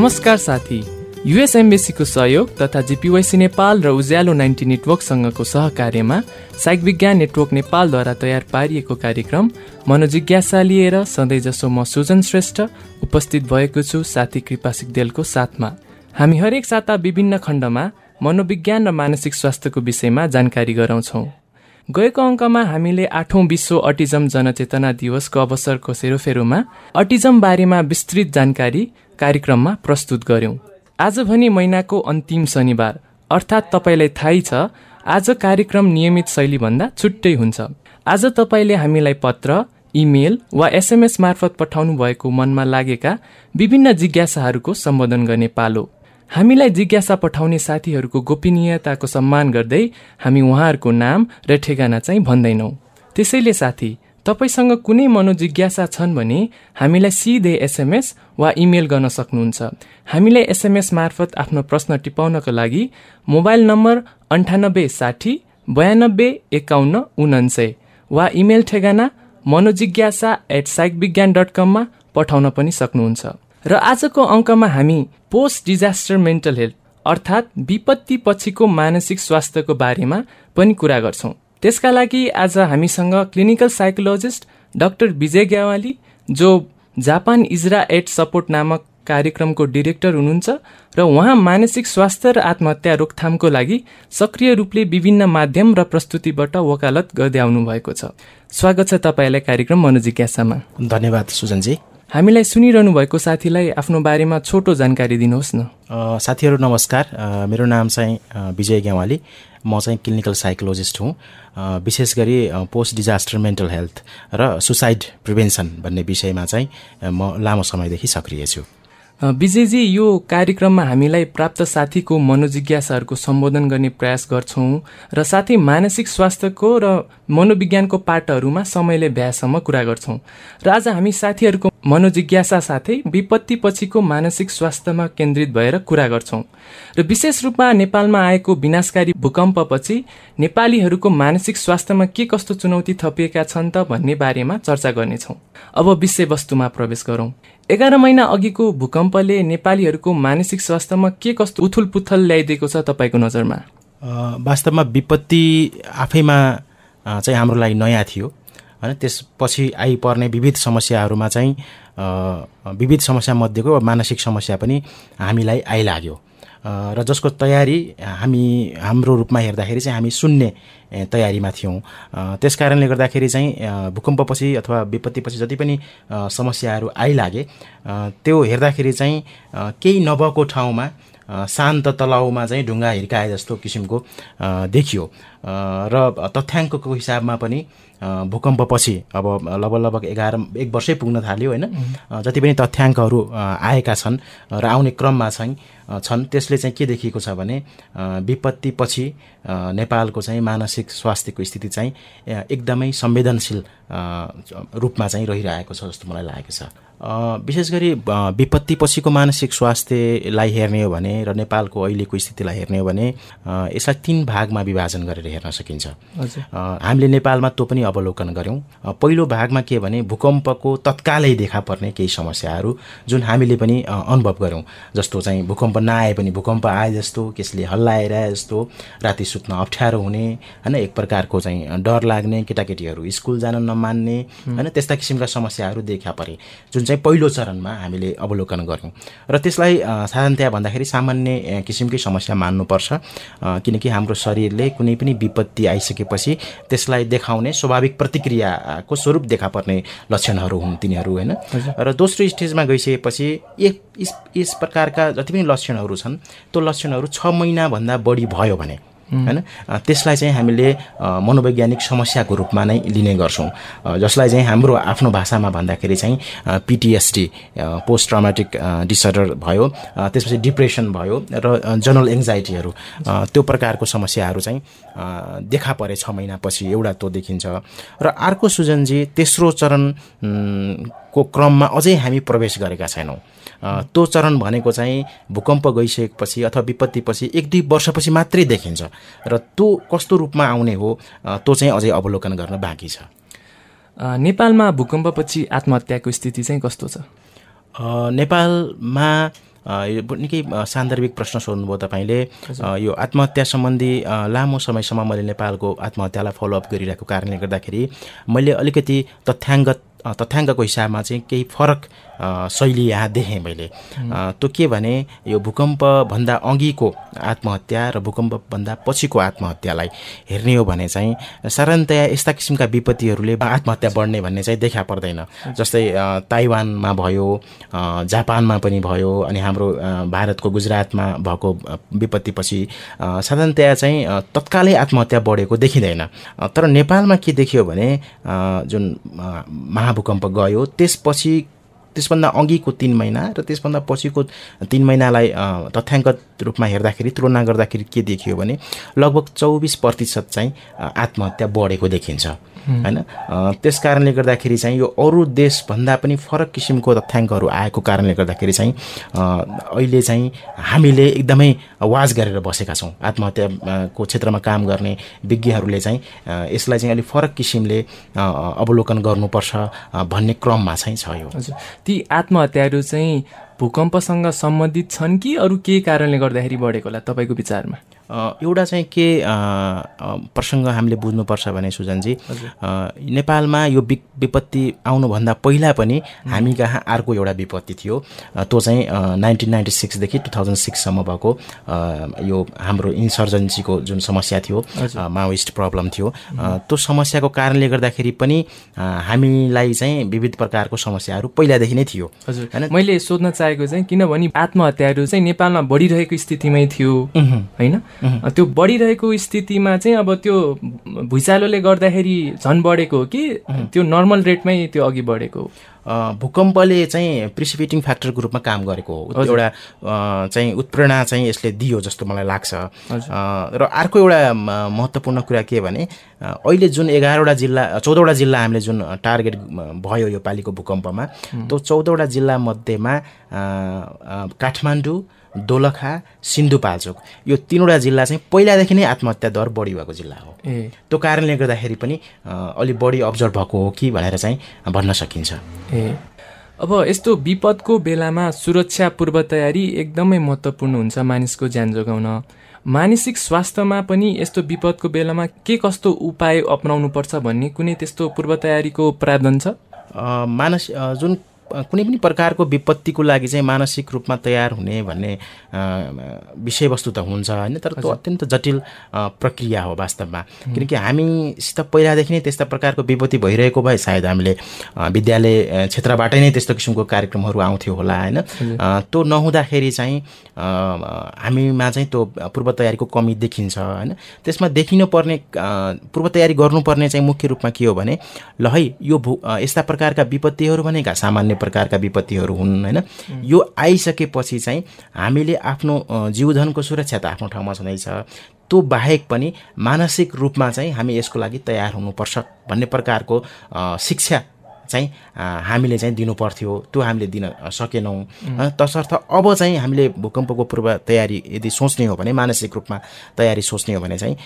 नमस्कार साथी। युएस एम्बेसीको सहयोग तथा जिपिवाइसी नेपाल र उज्यालो नाइन्टी नेटवर्कसँगको सहकार्यमा साइक विज्ञान नेटवर्क नेपालद्वारा तयार पारिएको कार्यक्रम मनोजिज्ञासा लिएर सधैँ जसो म सुजन श्रेष्ठ उपस्थित भएको छु साथी कृपा सिक्देलको साथमा। हामी हरेक साता विभिन्न खण्डमा मनोविज्ञान र मानसिक स्वास्थ्यको विषयमा जानकारी गराउँछौँ। गएको अङ्कमा हामीले आठौँ विश्व अटिजम जनचेतना दिवसको अवसरको सेरोफेरोमा अटिजम बारेमा विस्तृत जानकारी कार्यक्रममा प्रस्तुत गर्यौं आज भने महिनाको अन्तिम शनिबार अर्थात् तपाईँलाई थाहै छ आज कार्यक्रम नियमित शैलीभन्दा छुट्टै हुन्छ। आज तपाईँले हामीलाई पत्र इमेल वा एसएमएस मार्फत पठाउनु भएको मनमा लागेका विभिन्न जिज्ञासाहरूको सम्बोधन गर्ने पालो। हामीलाई जिज्ञासा पठाउने साथीहरूको गोपनीयताको सम्मान गर्दै हामी उहाँहरूको नाम र ठेगाना चाहिँ भन्दैनौँ। त्यसैले साथी तपाईँसँग कुनै मनोजिज्ञासा छन् भने हामीलाई सिधै एसएमएस वा इमेल गर्न सक्नुहुन्छ। हामीलाई एसएमएस मार्फत आफ्नो प्रश्न टिपाउनको लागि मोबाइल नम्बर अन्ठानब्बे साठी बयानब्बे एकाउन्न उनान्सय वा इमेल ठेगाना Manojigyasa at psych Vigyan dot कममा पठाउन पनि सक्नुहुन्छ। र आजको अङ्कमा हामी पोस्ट डिजास्टर मेन्टल हेल्थ अर्थात् विपत्ति पछिको मानसिक स्वास्थ्यको बारेमा पनि कुरा गर्छौँ। त्यसका लागि आज हामीसँग clinical psychologist doctor Vijay Gyawali जो जापान इजरा एड सपोर्ट नामक कार्यक्रमको डिरेक्टर हुनुहुन्छ र उहाँ मानसिक स्वास्थ्य र आत्महत्या रोकथामको लागि सक्रिय रूपले विभिन्न माध्यम र प्रस्तुतिबाट वकालत गर्दै आउनु भएको छ। स्वागत छ तपाईँलाई कार्यक्रम मनोजिज्ञासामा धन्यवाद सुजनजी। हामीलाई सुनिरहनु भएको साथीलाई आफ्नो बारेमा छोटो जानकारी दिनुहोस् न। साथीहरू नमस्कार। मेरो नाम चाहिँ विजय ग्यावाली। म चाहिँ क्लिनिकल साइकोलोजिस्ट हुँ। विशेष गरी पोस्ट डिजास्टर मेन्टल हेल्थ र सुसाइड प्रिभेन्सन भन्ने विषयमा चाहिँ म लामो समयदेखि सक्रिय छु। विजयजी यो कार्यक्रममा हामीलाई प्राप्त साथीको मनोजिज्ञासाहरूको सम्बोधन गर्ने प्रयास गर्छौँ र साथै मानसिक स्वास्थ्यको र मनोविज्ञानको पाठहरूमा समयले भ्यासम्म कुरा गर्छौँ। र आज हामी साथीहरूको मनोजिज्ञासा साथै विपत्ति पछिको मानसिक स्वास्थ्यमा केन्द्रित भएर कुरा गर्छौँ। र विशेष रूपमा नेपालमा आएको विनाशकारी भूकम्पपछि नेपालीहरूको मानसिक स्वास्थ्यमा के कस्तो चुनौती थपिएका छन् त भन्ने बारेमा चर्चा गर्नेछौँ। अब विषयवस्तुमा प्रवेश गरौँ। एघार महिना अघिको भूकम्पले नेपालीहरूको मानसिक स्वास्थ्यमा के कस्तो उथुल पुथल ल्याइदिएको छ तपाईँको नजरमा? वास्तवमा विपत्ति आफैमा चाहिँ हाम्रो लागि नयाँ थियो। होइन त्यसपछि आइपर्ने विविध समस्याहरूमा चाहिँ विविध समस्या मध्येको मानसिक समस्या पनि हामीलाई आइलाग्यो। र जसको तयारी हामी हाम्रो रूपमा हेर्दाखेरि चाहिँ हामी सुन्ने तयारीमा थियौँ। त्यस कारणले गर्दाखेरि चाहिँ भूकम्पपछि अथवा विपत्तिपछि जति पनि समस्याहरू आइलागे त्यो हेर्दाखेरि चाहिँ केही नभएको ठाउँमा शान्त तलाउमा चाहिँ ढुङ्गा हिर्काए जस्तो किसिमको देखियो। र तथ्याङ्कको हिसाबमा पनि भूकम्पपछि अब लगभग लगभग एघार एक वर्षै पुग्न थाल्यो होइन? जति पनि तथ्याङ्कहरू आएका छन् र आउने क्रममा चाहिँ छन् त्यसले चाहिँ के देखिएको छ भने विपत्तिपछि नेपालको चाहिँ मानसिक स्वास्थ्यको स्थिति चाहिँ एकदमै संवेदनशील रूपमा चाहिँ रहिरहेको छ जस्तो मलाई लागेको छ। विशेष गरी विपत्ति पछिको मानसिक स्वास्थ्यलाई हेर्ने हो भने र नेपालको अहिलेको स्थितिलाई हेर्ने हो भने यसलाई तिन भागमा विभाजन गरेर हेर्न सकिन्छ। हामीले नेपालमा त्यो पनि अवलोकन गऱ्यौँ। पहिलो भागमा के भने भूकम्पको तत्कालै देखा पर्ने केही समस्याहरू जुन हामीले पनि अनुभव गऱ्यौँ। जस्तो चाहिँ भूकम्प नआए पनि भूकम्प आए जस्तो कसले हल्लाएर जस्तो राति सुत्न अप्ठ्यारो हुने होइन एक प्रकारको चाहिँ डर लाग्ने केटाकेटीहरू स्कुल जान नमान्ने होइन त्यस्ता किसिमका समस्याहरू देखा परे जुन चाहिँ पहिलो चरणमा हामीले अवलोकन गऱ्यौँ। र त्यसलाई साधारणतया भन्दाखेरि सामान्य किसिमकै समस्या मान्नुपर्छ किनकि हाम्रो शरीरले कुनै पनि विपत्ति आइसकेपछि त्यसलाई देखाउने स्वाभाविक प्रतिक्रियाको स्वरूप देखा पर्ने लक्षणहरू हुन् तिनीहरू होइन? र दोस्रो स्टेजमा गइसकेपछि एक यस प्रकारका जति पनि लक्षणहरू छन् त्यो लक्षणहरू छ महिनाभन्दा बढी भयो भने होइन? त्यसलाई चाहिँ हामीले मनोवैज्ञानिक समस्याको रूपमा नै लिने गर्छौँ। जसलाई चाहिँ हाम्रो आफ्नो भाषामा भन्दाखेरि चाहिँ पिटिएसडी पोस्ट ट्रामेटिक डिसअर्डर भयो त्यसपछि डिप्रेसन भयो र जनरल एङ्जाइटीहरू त्यो प्रकारको समस्याहरू चाहिँ देखा परे छ महिनापछि एउटा त्यो देखिन्छ। र अर्को सुजनजी तेस्रो चरणको क्रममा अझै हामी प्रवेश गरेका छैनौँ। त्यो चरण भनेको चाहिँ भूकम्प गइसकेपछि अथवा विपत्तिपछि एक दुई वर्षपछि मात्रै देखिन्छ। र त्यो कस्तो रूपमा आउने हो त्यो चाहिँ अझै अवलोकन गर्न बाँकी छ। नेपालमा भूकम्पपछि आत्महत्याको स्थिति चाहिँ कस्तो छ? नेपालमा यो निकै सान्दर्भिक प्रश्न सोध्नुभयो तपाईँले। यो आत्महत्या सम्बन्धी लामो समयसम्म मैले नेपालको आत्महत्यालाई फलोअप गरिरहेको कारणले गर्दाखेरि मैले अलिकति तथ्याङ्गत तथ्याङ्कको हिसाबमा चाहिँ केही फरक शैली यहाँ देखेँ मैले। त्यो के भने यो भूकम्पभन्दा अघिको आत्महत्या र भूकम्पभन्दा पछिको आत्महत्यालाई हेर्ने हो भने चाहिँ साधारणतया यस्ता किसिमका विपत्तिहरूले आत्महत्या बढ्ने भन्ने चाहिँ देखा पर्दैन। जस्तै ताइवानमा भयो जापानमा पनि भयो अनि हाम्रो भारतको गुजरातमा भएको विपत्तिपछि साधारणतया चाहिँ तत्कालै आत्महत्या बढेको देखिँदैन। तर नेपालमा के देखियो भने जुन महाभूकम्प गयो त्यसपछि त्यसभन्दा अघिको तिन महिना र त्यसभन्दा पछिको तिन महिनालाई तथ्याङ्कत रूपमा हेर्दाखेरि तुलना गर्दाखेरि के देखियो भने लगभग चौबिस प्रतिशत चाहिँ आत्महत्या बढेको देखिन्छ। होइन? त्यस कारणले गर्दाखेरि चाहिँ यो अरू देशभन्दा पनि फरक किसिमको तथ्याङ्कहरू आएको कारणले गर्दाखेरि चाहिँ अहिले चाहिँ हामीले एकदमै वाज गरेर बसेका छौँ। आत्महत्याको क्षेत्रमा काम गर्ने विज्ञहरूले चाहिँ यसलाई चाहिँ अलिक फरक किसिमले अवलोकन गर्नुपर्छ भन्ने क्रममा चाहिँ छ यो। हजुर। ती आत्महत्याहरू चाहिँ भूकम्पसँग सम्बन्धित छन् कि अरू केही कारणले गर्दाखेरि बढेको होला तपाईँको विचारमा? एउटा चाहिँ के प्रसङ्ग हामीले बुझ्नुपर्छ भने सुजनजी नेपालमा यो विपत्ति आउनुभन्दा पहिला पनि हामी कहाँ अर्को एउटा विपत्ति थियो। त्यो चाहिँ नाइन्टिन नाइन्टी सिक्सदेखि टु थाउजन्ड सिक्ससम्म भएको यो हाम्रो इन्सर्जेन्सीको जुन समस्या थियो माओइस्ट प्रब्लम थियो। त्यो समस्याको कारणले गर्दाखेरि पनि हामीलाई चाहिँ विविध प्रकारको समस्याहरू पहिलादेखि नै थियो। होइन? मैले सोध्न चाहेको चाहिँ किनभने आत्महत्याहरू चाहिँ नेपालमा बढिरहेको स्थितिमै थियो। होइन? त्यो बढिरहेको स्थितिमा चाहिँ अब त्यो भुइँचालोले गर्दाखेरि झन् बढेको हो कि त्यो नर्मल रेटमै त्यो अघि बढेको हो? भूकम्पले चाहिँ प्रिसिपिटिङ फ्याक्टरको रूपमा काम गरेको हो। एउटा चाहिँ उत्प्रेरणा चाहिँ यसले दियो जस्तो मलाई लाग्छ। र अर्को एउटा महत्त्वपूर्ण कुरा के भने अहिले जुन एघारवटा जिल्ला चौधवटा जिल्ला हामीले जुन टार्गेट भयो यो पालिको भूकम्पमा त्यो चौधवटा जिल्ला मध्येमा काठमाडौँ दोलखा सिन्धुपाल्चोक। यो तिनवटा जिल्ला चाहिँ पहिलादेखि नै आत्महत्या दर बढी भएको जिल्ला हो। त्यो कारणले गर्दाखेरि पनि अलिक बढी अब्जर्भ भएको हो कि भनेर चाहिँ भन्न सकिन्छ। ए। अब यस्तो विपदको बेलामा सुरक्षा पूर्व तयारी एकदमै महत्त्वपूर्ण हुन्छ मानिसको ज्यान जोगाउन। मानसिक स्वास्थ्यमा पनि यस्तो विपदको बेलामा के कस्तो उपाय अप्नाउनुपर्छ भन्ने कुनै त्यस्तो पूर्व तयारीको प्रावधान छ? मानस जुन कुनै पनि प्रकारको विपत्तिको लागि चाहिँ मानसिक रूपमा तयार हुने भन्ने विषयवस्तु त हुन्छ होइन? तर त्यो अत्यन्त जटिल प्रक्रिया हो वास्तवमा। किनकि हामीसित पहिलादेखि नै त्यस्ता प्रकारको विपत्ति भइरहेको भए सायद हामीले विद्यालय क्षेत्रबाटै नै त्यस्तो किसिमको कार्यक्रमहरू आउँथ्यो होला होइन? त्यो नहुँदाखेरि चाहिँ हामीमा चाहिँ त्यो पूर्व तयारीको कमी देखिन्छ होइन? त्यसमा देखिनु पर्ने पूर्व तयारी गर्नुपर्ने चाहिँ मुख्य रूपमा के हो भने ल है यो भू यस्ता प्रकारका विपत्तिहरू भनेका सामान्य प्रकारका विपत्तिहरू हुन् होइन? यो आइसकेपछि चाहिँ हामीले आफ्नो जीवधनको सुरक्षा त आफ्नो ठाउँमा छँदैछ त्यो बाहेक पनि मानसिक रूपमा चाहिँ हामी यसको लागि तयार हुनुपर्छ भन्ने प्रकारको शिक्षा चाहिँ हामीले चाहिँ दिनु पर्थ्यो त्यो हामीले दिन सकेनौँ। तसर्थ अब चाहिँ हामीले भूकम्पको पूर्व तयारी यदि सोच्ने हो भने मानसिक रूपमा तयारी सोच्ने हो भने चाहिँ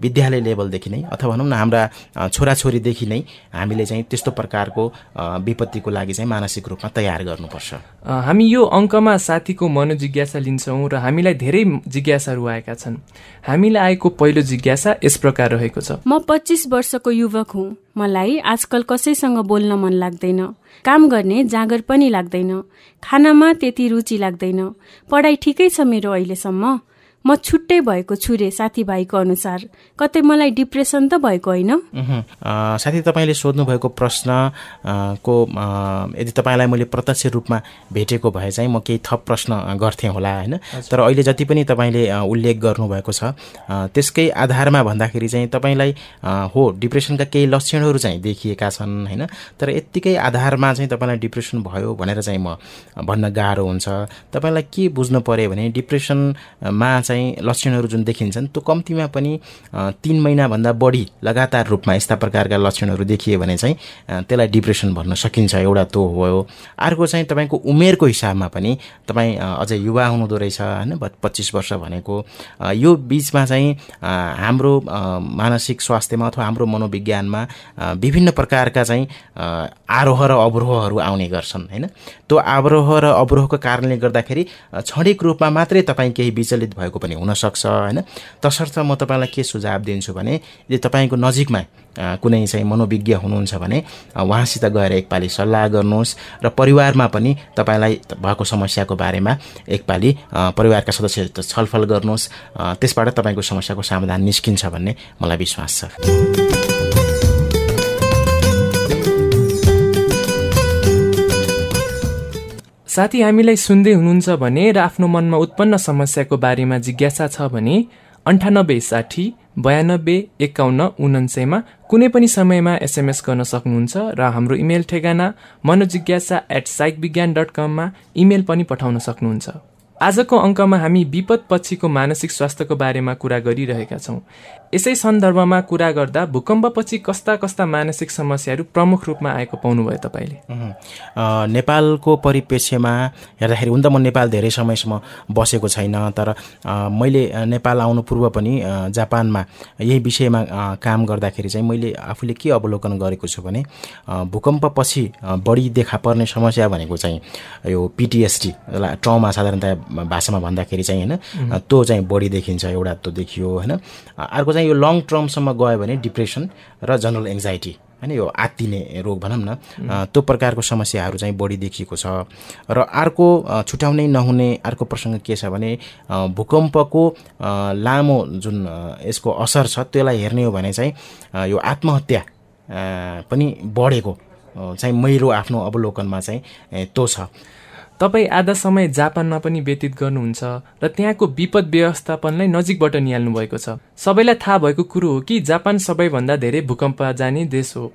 विद्यालय लेभलदेखि नै अथवा भनौँ न हाम्रा छोराछोरीदेखि नै हामीले चाहिँ त्यस्तो प्रकारको विपत्तिको लागि चाहिँ मानसिक रूपमा तयार गर्नुपर्छ। हामी यो अङ्कमा साथीको मनोजिज्ञासा लिन्छौँ र हामीलाई धेरै जिज्ञासाहरू आएका छन्। हामीलाई आएको पहिलो जिज्ञासा यस प्रकार रहेको छ। म पच्चिस वर्षको युवक हुँ। मलाई आजकल कसैसँग बोल्न मन लाग्दैन। काम गर्ने जाँगर पनि लाग्दैन। खानामा त्यति रुचि लाग्दैन। पढाइ ठिकै छ मेरो अहिलेसम्म। म छुट्टै भएको छु रे साथीभाइको अनुसार। कतै मलाई डिप्रेसन त भएको होइन? साथी तपाईँले सोध्नुभएको प्रश्नको यदि तपाईँलाई मैले प्रत्यक्ष रूपमा भेटेको भए चाहिँ म केही थप प्रश्न गर्थेँ होला होइन? तर अहिले जति पनि तपाईँले उल्लेख गर्नुभएको छ त्यसकै आधारमा भन्दाखेरि चाहिँ तपाईँलाई हो डिप्रेसनका केही लक्षणहरू चाहिँ देखिएका छन् होइन? तर यत्तिकै आधारमा चाहिँ तपाईँलाई डिप्रेसन भयो भनेर चाहिँ म भन्न गाह्रो हुन्छ। तपाईँलाई के बुझ्नु पऱ्यो भने डिप्रेसनमा चाहिँ लक्षणहरू जुन देखिन्छन् त्यो कम्तीमा पनि तिन महिनाभन्दा बढी लगातार रूपमा यस्ता प्रकारका लक्षणहरू देखिए भने चाहिँ त्यसलाई डिप्रेसन भन्न सकिन्छ एउटा त्यो हो। अर्को चाहिँ तपाईँको उमेरको हिसाबमा पनि तपाईँ अझै युवा हुनुहुँदो रहेछ होइन पच्चिस वर्ष भनेको यो बिचमा चाहिँ हाम्रो मानसिक स्वास्थ्यमा अथवा हाम्रो मनोविज्ञानमा विभिन्न प्रकारका चाहिँ आरोह र अवरोहहरू आउने गर्छन् होइन। त्यो आरोह र अवरोहको कारणले गर्दाखेरि क्षणिक रूपमा मात्रै तपाईँ केही विचलित भएको पनि हुनसक्छ होइन? तसर्थ म तपाईँलाई के सुझाव दिन्छु भने यदि तपाईँको नजिकमा कुनै चाहिँ मनोविज्ञ हुनुहुन्छ भने उहाँसित गएर एकपालि सल्लाह गर्नुहोस् र परिवारमा पनि तपाईँलाई भएको समस्याको बारेमा एकपालि परिवारका सदस्यहरू छलफल गर्नुहोस्। त्यसबाट तपाईँको समस्याको समाधान निस्किन्छ भन्ने मलाई विश्वास छ। साथी हामीलाई सुन्दै हुनुहुन्छ भने र आफ्नो मनमा उत्पन्न समस्याको बारेमा जिज्ञासा छ भने अन्ठानब्बे साठी बयानब्बे एकाउन्न उनान्सयमा कुनै पनि समयमा एसएमएस गर्न सक्नुहुन्छ र हाम्रो इमेल ठेगाना Manojigyasa at psych Vigyan dot कममा इमेल पनि पठाउन सक्नुहुन्छ। आजको अङ्कमा हामी विपद पछिको मानसिक स्वास्थ्यको बारेमा कुरा गरिरहेका छौँ। यसै सन्दर्भमा कुरा गर्दा भूकम्पपछि कस्ता कस्ता मानसिक समस्याहरू प्रमुख रूपमा आएको पाउनुभयो तपाईँले? नेपालको परिप्रेक्ष्यमा हेर्दाखेरि हुन त म नेपाल धेरै समयसम्म बसेको छैन तर मैले नेपाल आउनु पूर्व पनि जापानमा यही विषयमा काम गर्दाखेरि चाहिँ मैले आफूले के अवलोकन गरेको छु भने भूकम्पपछि बढी देखा पर्ने समस्या भनेको चाहिँ यो पिटिएसडी ट्रमा साधारणतया भाषामा भन्दाखेरि चाहिँ होइन त्यो चाहिँ बढी देखिन्छ एउटा त्यो देखियो होइन। अर्को चाहिँ यो लङ टर्मसम्म गयो भने डिप्रेसन र जनरल एङ्जाइटी होइन यो आत्तिने रोग भनौँ न त्यो प्रकारको समस्याहरू चाहिँ बढी देखिएको छ। र अर्को छुट्याउनै नहुने अर्को प्रसङ्ग के छ भने भूकम्पको लामो जुन यसको असर छ त्यसलाई हेर्ने हो भने चाहिँ यो आत्महत्या पनि बढेको चाहिँ मेरो आफ्नो अवलोकनमा चाहिँ त्यो छ। तपाईँ आधा समय जापानमा पनि व्यतीत गर्नुहुन्छ र त्यहाँको विपद व्यवस्थापनलाई नजिकबाट निहाल्नु भएको छ। सबैलाई थाहा भएको कुरो हो कि जापान सबैभन्दा धेरै भूकम्प जाने देश हो।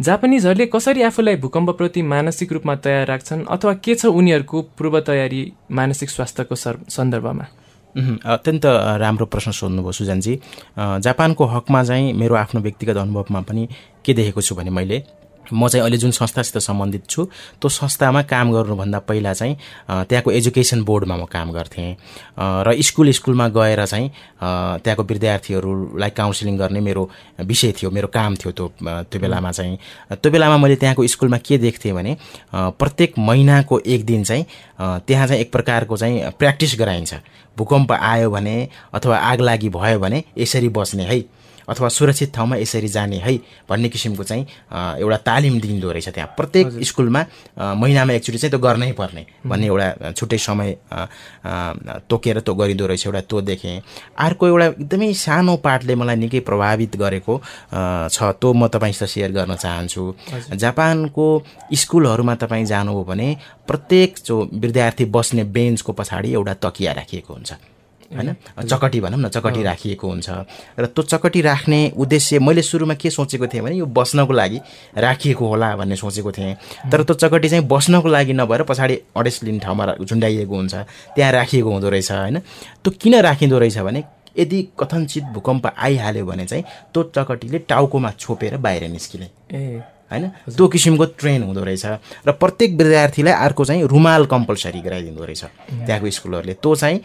जापानिजहरूले कसरी आफूलाई भूकम्पप्रति मानसिक रूपमा तयार राख्छन् अथवा के छ उनीहरूको पूर्व तयारी मानसिक स्वास्थ्यको सन्दर्भमा? अत्यन्त राम्रो प्रश्न सोध्नुभयो सुजनजी। जापानको हकमा चाहिँ मेरो आफ्नो व्यक्तिगत अनुभवमा पनि के देखेको छु भने मैले म चाहिँ अहिले जुन संस्थासित सम्बन्धित छु त्यो संस्थामा काम गर्नुभन्दा पहिला चाहिँ त्यहाँको एजुकेसन बोर्डमा म काम गर्थेँ। र स्कुल स्कुलमा गएर चाहिँ त्यहाँको विद्यार्थीहरूलाई काउन्सिलिङ गर्ने मेरो विषय थियो मेरो काम थियो त्यो त्यो बेलामा चाहिँ। त्यो बेलामा मैले त्यहाँको स्कुलमा के देख्थेँ भने प्रत्येक महिनाको एक दिन चाहिँ त्यहाँ चाहिँ एक प्रकारको चाहिँ प्र्याक्टिस गराइन्छ। भूकम्प आयो भने अथवा आग लागि भयो भने यसरी बस्ने है। अथवा सुरक्षित ठाउँमा यसरी जाने है भन्ने किसिमको चाहिँ एउटा तालिम दिँदो रहेछ त्यहाँ। प्रत्येक स्कुलमा महिनामा एकचोटि चाहिँ त्यो गर्नै पर्ने भन्ने एउटा छुट्टै समय तोकेर त्यो गरिँदो रहेछ एउटा त्यो देखेँ। अर्को एउटा एकदमै सानो पार्टले मलाई निकै प्रभावित गरेको छ त्यो म तपाईँसित सेयर गर्न चाहन्छु। जापानको स्कुलहरूमा तपाईँ जानुभयो भने प्रत्येक जो विद्यार्थी बस्ने बेन्चको पछाडि एउटा तकिया राखिएको हुन्छ। होइन? चकटी भनौँ न चकटी राखिएको हुन्छ। र त्यो चकटी राख्ने उद्देश्य मैले सुरुमा के सोचेको थिएँ भने यो बस्नको लागि राखिएको होला भन्ने सोचेको थिएँ। तर त्यो चकटी चाहिँ बस्नको लागि नभएर पछाडि अडेस लिने ठाउँमा झुन्डाइएको हुन्छ। त्यहाँ राखिएको हुँदो रहेछ होइन? त्यो किन राखिँदो रहेछ भने यदि कथनचित भूकम्प आइहाल्यो भने चाहिँ त्यो चकटीले टाउकोमा छोपेर बाहिर निस्किने। ए। होइन? त्यो किसिमको ट्रेन हुँदो रहेछ र प्रत्येक विद्यार्थीलाई अर्को चाहिँ रुमाल कम्पलसरी गराइदिँदो रहेछ। त्यहाँको स्कुलहरूले। त्यो चाहिँ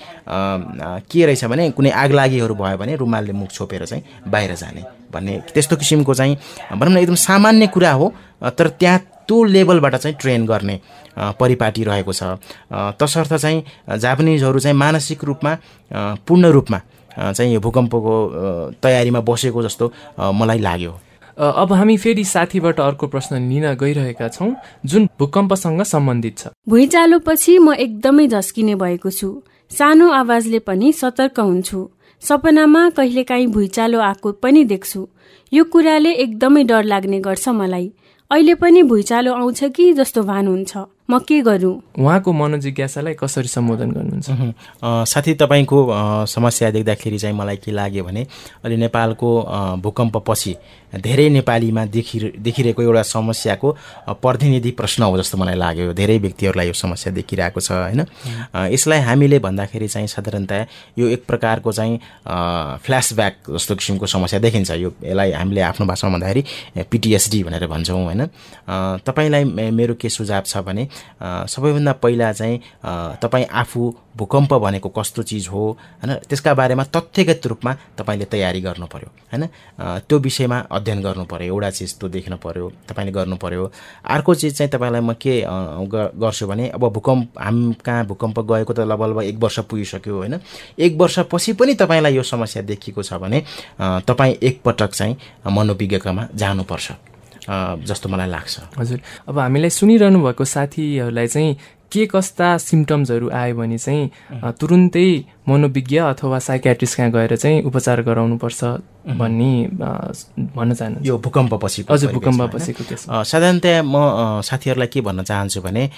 के रहेछ भने कुनै आगलागीहरू भयो भने रुमालले मुख छोपेर चाहिँ बाहिर जाने भन्ने त्यस्तो किसिमको चाहिँ भनौँ न एकदम सामान्य कुरा हो। तर त्यहाँ त्यो लेभलबाट चाहिँ ट्रेन गर्ने परिपाटी रहेको छ। तसर्थ चाहिँ जापानिजहरू चाहिँ मानसिक रूपमा पूर्ण रूपमा चाहिँ यो भूकम्पको तयारीमा बसेको जस्तो मलाई लाग्यो। अब हामी फेरि साथीबाट अर्को प्रश्न लिन गइरहेका छौँ जुन भूकम्पसँग सम्बन्धित छ। भुइँचालोपछि म एकदमै झस्किने भएको छु। सानो आवाजले पनि सतर्क हुन्छु। सपनामा कहिलेकाहीँ भुइँचालो आएको पनि देख्छु। यो कुराले एकदमै डर लाग्ने गर्छ मलाई। अहिले पनि भुइँचालो आउँछ कि जस्तो भान हुन्छ। म के गरौँ? उहाँको मनोजिज्ञासालाई कसरी सम्बोधन गर्नुहुन्छ? साथी तपाईँको समस्या देख्दाखेरि चाहिँ मलाई के लाग्यो भने अहिले नेपालको भूकम्पपछि धेरै नेपालीमा देखि देखिरहेको एउटा समस्याको प्रतिनिधि प्रश्न हो जस्तो मलाई लाग्यो। धेरै व्यक्तिहरूलाई यो समस्या देखिरहेको छ होइन? यसलाई हामीले भन्दाखेरि चाहिँ साधारणतया यो एक प्रकारको चाहिँ फ्ल्यासब्याक जस्तो किसिमको समस्या देखिन्छ। यो यसलाई हामीले आफ्नो भाषामा भन्दाखेरि पिटिएसडी भनेर भन्छौँ होइन? तपाईँलाई मेरो के सुझाव छ भने सबैभन्दा पहिला चाहिँ तपाईँ आफू भूकम्प भनेको कस्तो चिज हो होइन? त्यसका बारेमा तथ्यगत रूपमा तपाईँले तयारी गर्नु पऱ्यो होइन? त्यो विषयमा अध्ययन गर्नु पऱ्यो एउटा चिज त्यो देख्नु पऱ्यो तपाईँले गर्नु पऱ्यो अर्को चिज चाहिँ तपाईँलाई म के गर्छु भने अब भूकम्प हाम कहाँ भूकम्प गएको त लगभग एक वर्ष पुगिसक्यो होइन? एक वर्षपछि पनि तपाईँलाई यो समस्या देखिएको छ भने तपाईँ एकपटक चाहिँ मनोविज्ञकमा जानुपर्छ जस्तो मलाई लाग्छ। हजुर। अब हामीलाई सुनिरहनु भएको साथीहरूलाई चाहिँ के कस्ता सिम्टम्सहरू आयो भने चाहिँ तुरुन्तै मनोविज्ञ अथवा साइकेट्रिस्ट कहाँ गएर चाहिँ उपचार गराउनुपर्छ भन्ने भन्न चाहन्छु। यो भूकम्पपछि हजुर भूकम्पपछिको केस साधारणतया म साथीहरूलाई के भन्न चाहन्छु भने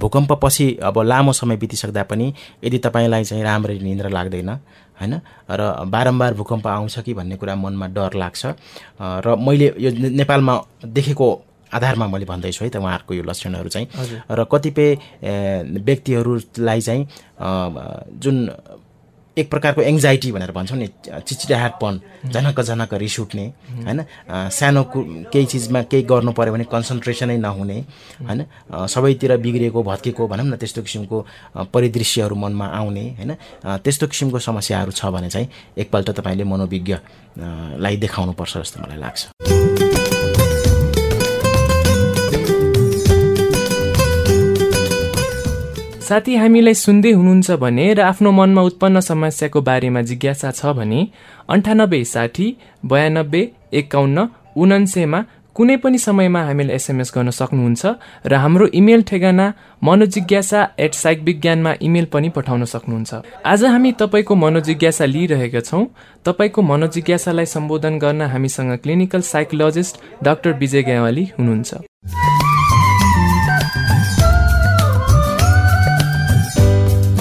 भूकम्पपछि अब लामो समय बितिसक्दा पनि यदि तपाईँलाई चाहिँ राम्ररी निन्द्रा लाग्दैन होइन? र बारम्बार भूकम्प आउँछ कि भन्ने कुरा मनमा डर लाग्छ। र मैले यो नेपालमा देखेको आधारमा मैले भन्दैछु है त उहाँहरूको यो लक्षणहरू चाहिँ। र कतिपय व्यक्तिहरूलाई चाहिँ जुन एक प्रकारको एङ्जाइटी भनेर भन्छौँ नि चिचिडाहाटपन झनक झनक रिस उठ्ने होइन? सानो केही चिजमा केही गर्नु पऱ्यो भने कन्सन्ट्रेसनै नहुने होइन? सबैतिर बिग्रिएको भत्केको भनौँ न त्यस्तो किसिमको परिदृश्यहरू मनमा आउने होइन? त्यस्तो किसिमको समस्याहरू छ भने चाहिँ एकपल्ट तपाईँले मनोविज्ञलाई देखाउनुपर्छ जस्तो मलाई लाग्छ। साथी हामीलाई सुन्दै हुनुहुन्छ भने र आफ्नो मनमा उत्पन्न समस्याको बारेमा जिज्ञासा छ भने अन्ठानब्बे साठी बयानब्बे एकाउन्न उनान्सेमा कुनै पनि समयमा हामीलाई एसएमएस गर्न सक्नुहुन्छ र हाम्रो इमेल ठेगाना मनोजिज्ञासा एट साइक विज्ञानमा इमेल पनि पठाउन सक्नुहुन्छ। आज हामी तपाईँको मनोजिज्ञासा लिइरहेका छौँ। तपाईँको मनोजिज्ञासालाई सम्बोधन गर्न हामीसँग clinical psychologist doctor Vijay Gewali हुनुहुन्छ।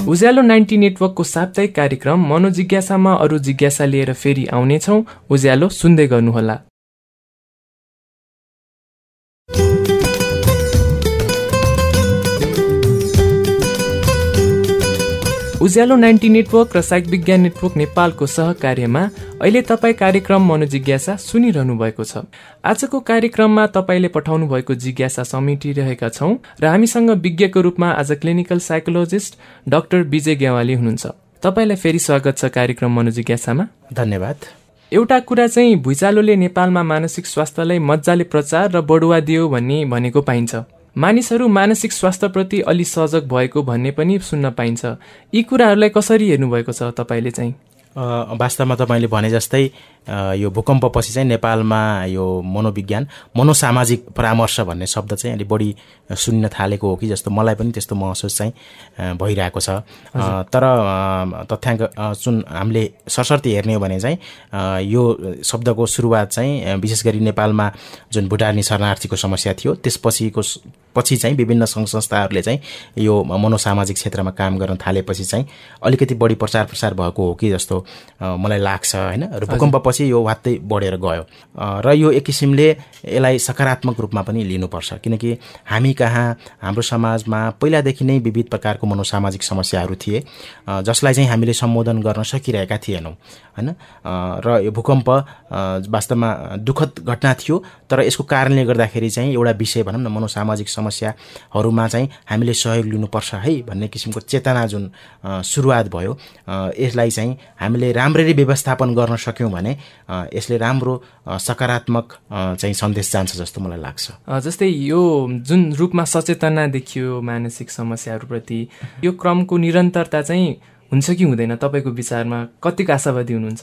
उज्यालो नाइन्टी नेटवर्कको साप्ताहिक कार्यक्रम मनोजिज्ञासामा अरू जिज्ञासा लिएर फेरि आउनेछौँ। उज्यालो सुन्दै गर्नुहोला। उज्यालो नाइन्टी नेटवर्क र साइक विज्ञान नेटवर्क नेपालको सहकार्यमा अहिले तपाईँ कार्यक्रम मनोजिज्ञासा सुनिरहनु भएको छ। आजको कार्यक्रममा तपाईँले पठाउनु भएको जिज्ञासा समेटिरहेका छौँ र हामीसँग विज्ञको रूपमा आज clinical psychologist doctor Vijay Gewali हुनुहुन्छ। तपाईँलाई फेरि स्वागत छ कार्यक्रम मनोजिज्ञासामा। धन्यवाद। एउटा कुरा चाहिँ भुइँचालोले नेपालमा मानसिक स्वास्थ्यलाई मजाले प्रचार र बढुवा दियो भन्ने भनेको पाइन्छ। मानिसहरू मानसिक स्वास्थ्यप्रति अलि सजग भएको भन्ने पनि सुन्न पाइन्छ। यी कुराहरूलाई कसरी हेर्नुभएको छ तपाईँले चाहिँ? वास्तवमा तपाईँले भने जस्तै यो भूकम्पपछि चाहिँ नेपालमा यो मनोविज्ञान मनोसामाजिक परामर्श भन्ने शब्द चाहिँ अलिक बढी सुन्न थालेको हो कि जस्तो मलाई पनि त्यस्तो महसुस चाहिँ भइरहेको छ। तर तथ्याङ्क जुन हामीले सरसर्ती हेर्ने हो भने चाहिँ यो शब्दको सुरुवात चाहिँ विशेष गरी नेपालमा जुन भुटानी शरणार्थीको समस्या थियो त्यसपछिको पछि चाहिँ विभिन्न सङ्घ संस्थाहरूले चाहिँ यो मनोसामाजिक क्षेत्रमा काम गर्न थालेपछि चाहिँ अलिकति बढी प्रचार प्रसार भएको हो कि जस्तो मलाई लाग्छ होइन? र भूकम्पपछि यो वात्तै बढेर गयो। र यो एक किसिमले यसलाई सकारात्मक रूपमा पनि लिनुपर्छ। किनकि हामी कहाँ हाम्रो समाजमा पहिलादेखि नै विविध प्रकारको मनोसामाजिक समस्याहरू थिए। जसलाई चाहिँ हामीले सम्बोधन गर्न सकिरहेका थिएनौँ। होइन? र यो भूकम्प वास्तवमा दुःखद घटना थियो। तर यसको कारणले गर्दाखेरि चाहिँ एउटा विषय भनौँ न मनोसामाजिक समस्याहरूमा चाहिँ हामीले सहयोग लिनुपर्छ है भन्ने किसिमको चेतना जुन सुरुवात भयो। यसलाई चाहिँ हामीले राम्ररी व्यवस्थापन गर्न सक्यौँ भने यसले राम्रो सकारात्मक चाहिँ सन्देश जान्छ जस्तो मलाई लाग्छ। जस्तै यो जुन रूपमा सचेतना देखियो मानसिक समस्याहरूप्रति यो क्रमको निरन्तरता चाहिँ हुन्छ कि हुँदैन? तपाईँको विचारमा कतिको आशावादी हुनुहुन्छ?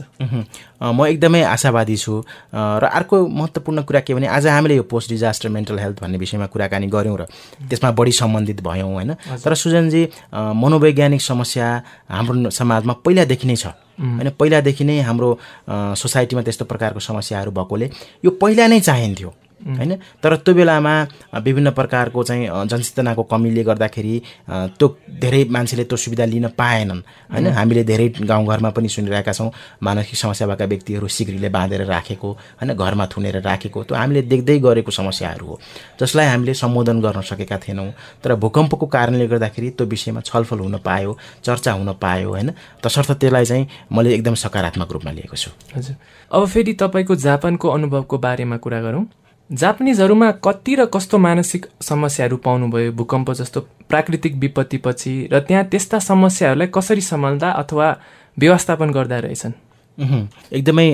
म एकदमै आशावादी छु। र अर्को महत्त्वपूर्ण कुरा के भने आज हामीले यो पोस्ट डिजास्टर मेन्टल हेल्थ भन्ने विषयमा कुराकानी गऱ्यौँ र त्यसमा बढी सम्बन्धित भयौँ होइन? तर सुजनजी मनोवैज्ञानिक समस्या हाम्रो समाजमा पहिलादेखि नै छ। होइन पहिलादेखि नै हाम्रो सोसाइटीमा त्यस्तो प्रकारको समस्याहरू भएकोले यो पहिला नै चाहिन्थ्यो। होइन? तर त्यो बेलामा विभिन्न प्रकारको चाहिँ जनचेतनाको कमीले गर्दाखेरि त्यो धेरै मान्छेले त्यो सुविधा लिन पाएनन्। होइन? हामीले धेरै गाउँघरमा पनि सुनिरहेका छौँ मानसिक समस्या भएका व्यक्तिहरू सिक्रीले बाँधेर राखेको होइन? घरमा थुनेर राखेको त्यो हामीले देख्दै गरेको समस्याहरू हो। जसलाई हामीले सम्बोधन गर्न सकेका थिएनौँ। तर भूकम्पको कारणले गर्दाखेरि त्यो विषयमा छलफल हुन पायो चर्चा हुन पायो होइन? तसर्थ त्यसलाई चाहिँ मैले एकदम सकारात्मक रूपमा लिएको छु। हजुर। अब फेरि तपाईँको जापानको अनुभवको बारेमा कुरा गरौँ। जापानिजहरूमा कति र कस्तो मानसिक समस्याहरू पाउनुभयो भूकम्प जस्तो प्राकृतिक विपत्तिपछि र त्यहाँ त्यस्ता समस्याहरूलाई कसरी सम्हाल्दा अथवा व्यवस्थापन गर्दा रहेछन्? एकदमै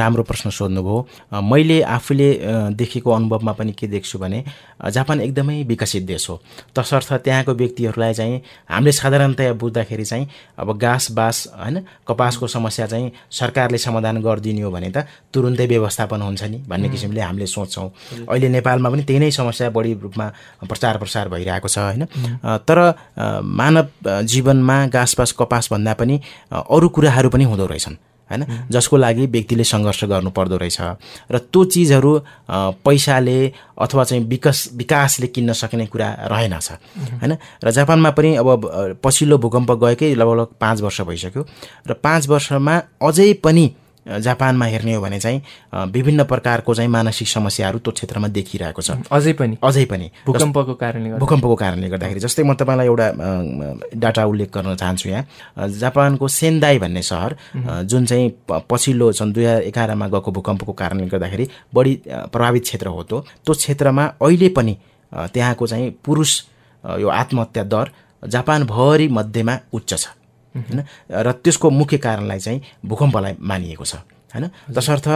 राम्रो प्रश्न सोध्नुभयो। मैले आफूले देखेको अनुभवमा पनि के देख्छु भने जापान एकदमै विकसित देश हो। तसर्थ त्यहाँको व्यक्तिहरूलाई चाहिँ हामीले साधारणतया बुझ्दाखेरि चाहिँ अब घाँस बास होइन कपासको समस्या चाहिँ सरकारले समाधान गरिदिने हो भने त तुरुन्तै व्यवस्थापन हुन्छ नि भन्ने किसिमले हामीले सोच्छौँ। अहिले नेपालमा पनि त्यही नै समस्या बढी रूपमा प्रचार प्रसार भइरहेको छ होइन। तर मानव जीवनमा घाँस बास कपास भन्दा पनि अरू कुराहरू पनि हुँदो रहेछन्। होइन? जसको लागि व्यक्तिले सङ्घर्ष गर्नु पर्दो रहेछ। र त्यो चिजहरू पैसाले अथवा चाहिँ विकास विकासले किन्न सक्ने कुरा रहेनछ होइन? र जापानमा पनि अब पछिल्लो भूकम्प गएकै लगभग पाँच वर्ष भइसक्यो। र पाँच वर्षमा अझै पनि जापानमा हेर्ने हो भने चाहिँ विभिन्न प्रकारको चाहिँ मानसिक समस्याहरू त्यो क्षेत्रमा देखिरहेको छ। अझै पनि? अझै पनि। भूकम्पको कारणले भूकम्पको कारणले गर्दाखेरि। जस्तै म तपाईँलाई एउटा डाटा उल्लेख गर्न चाहन्छु यहाँ। जापानको सेन्दाई भन्ने सहर जुन चाहिँ पछिल्लो सन् दुई हजार एघारमा गएको भूकम्पको कारणले गर्दाखेरि बढी प्रभावित क्षेत्र हो त्यो। त्यो क्षेत्रमा अहिले पनि त्यहाँको चाहिँ पुरुष यो आत्महत्या दर जापानभरि मध्येमा उच्च छ। होइन? र त्यसको मुख्य कारणलाई चाहिँ भूकम्पलाई मानिएको छ होइन? तसर्थ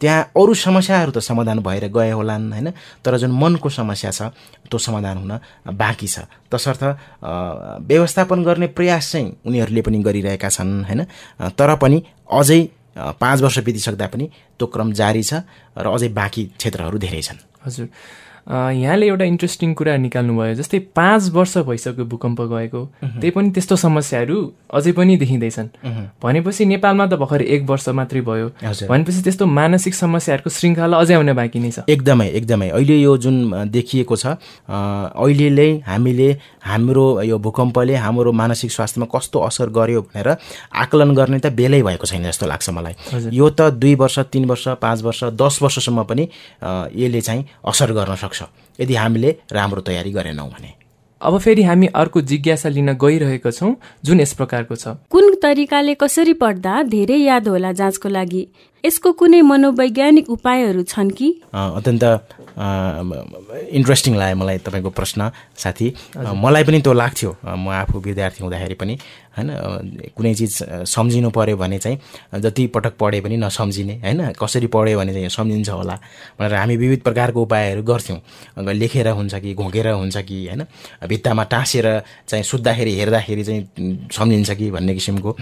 त्यहाँ अरू समस्याहरू त समाधान भएर गए होलान् होइन? तर जुन मनको समस्या छ त्यो समाधान हुन बाँकी छ। तसर्थ व्यवस्थापन गर्ने प्रयास चाहिँ उनीहरूले पनि गरिरहेका छन् होइन? तर पनि अझै पाँच वर्ष बितिसक्दा पनि त्यो क्रम जारी छ र अझै बाँकी क्षेत्रहरू धेरै छन्। हजुर। यहाँले एउटा इन्ट्रेस्टिङ कुरा निकाल्नुभयो जस्तै पाँच वर्ष भइसक्यो भूकम्प गएको त्यही पनि त्यस्तो समस्याहरू अझै पनि देखिँदैछन्। भनेपछि नेपालमा त भर्खर एक वर्ष मात्रै भयो। भनेपछि त्यस्तो मानसिक समस्याहरूको श्रृङ्खला अझै आउन बाँकी नै छ। एकदमै एकदमै। अहिले यो जुन देखिएको छ अहिले हामीले हाम्रो यो भूकम्पले हाम्रो मानसिक स्वास्थ्यमा कस्तो असर गर्यो भनेर आकलन गर्ने त बेलै भएको छैन जस्तो लाग्छ मलाई। यो त दुई वर्ष तिन वर्ष पाँच वर्ष दस वर्षसम्म पनि यसले चाहिँ असर गर्न सक्छ। यदि हामीले राम्रो तयारी गरेनौँ भने। अब फेरि हामी अर्को जिज्ञासा लिन गइरहेको छौँ जुन यस प्रकारको छ। कुन तरिकाले कसरी पढ्दा धेरै याद होला जाँचको लागि? यसको कुनै मनोवैज्ञानिक उपायहरू छन् कि? अत्यन्त इन्ट्रेस्टिङ लाग्यो मलाई तपाईँको प्रश्न साथी। मलाई पनि त्यो लाग्थ्यो। म आफू विद्यार्थी हुँदाखेरि पनि। होइन कुनै चिज सम्झिनु पऱ्यो भने चाहिँ जति पटक पढे पनि नसम्झिने होइन? कसरी पढ्यो भने चाहिँ सम्झिन्छ होला भनेर हामी विविध प्रकारको उपायहरू गर्थ्यौँ। लेखेर हुन्छ कि घोकेर हुन्छ कि होइन? भित्तामा टाँसेर चाहिँ सुत्दाखेरि हेर्दाखेरि चाहिँ सम्झिन्छ कि भन्ने किसिमको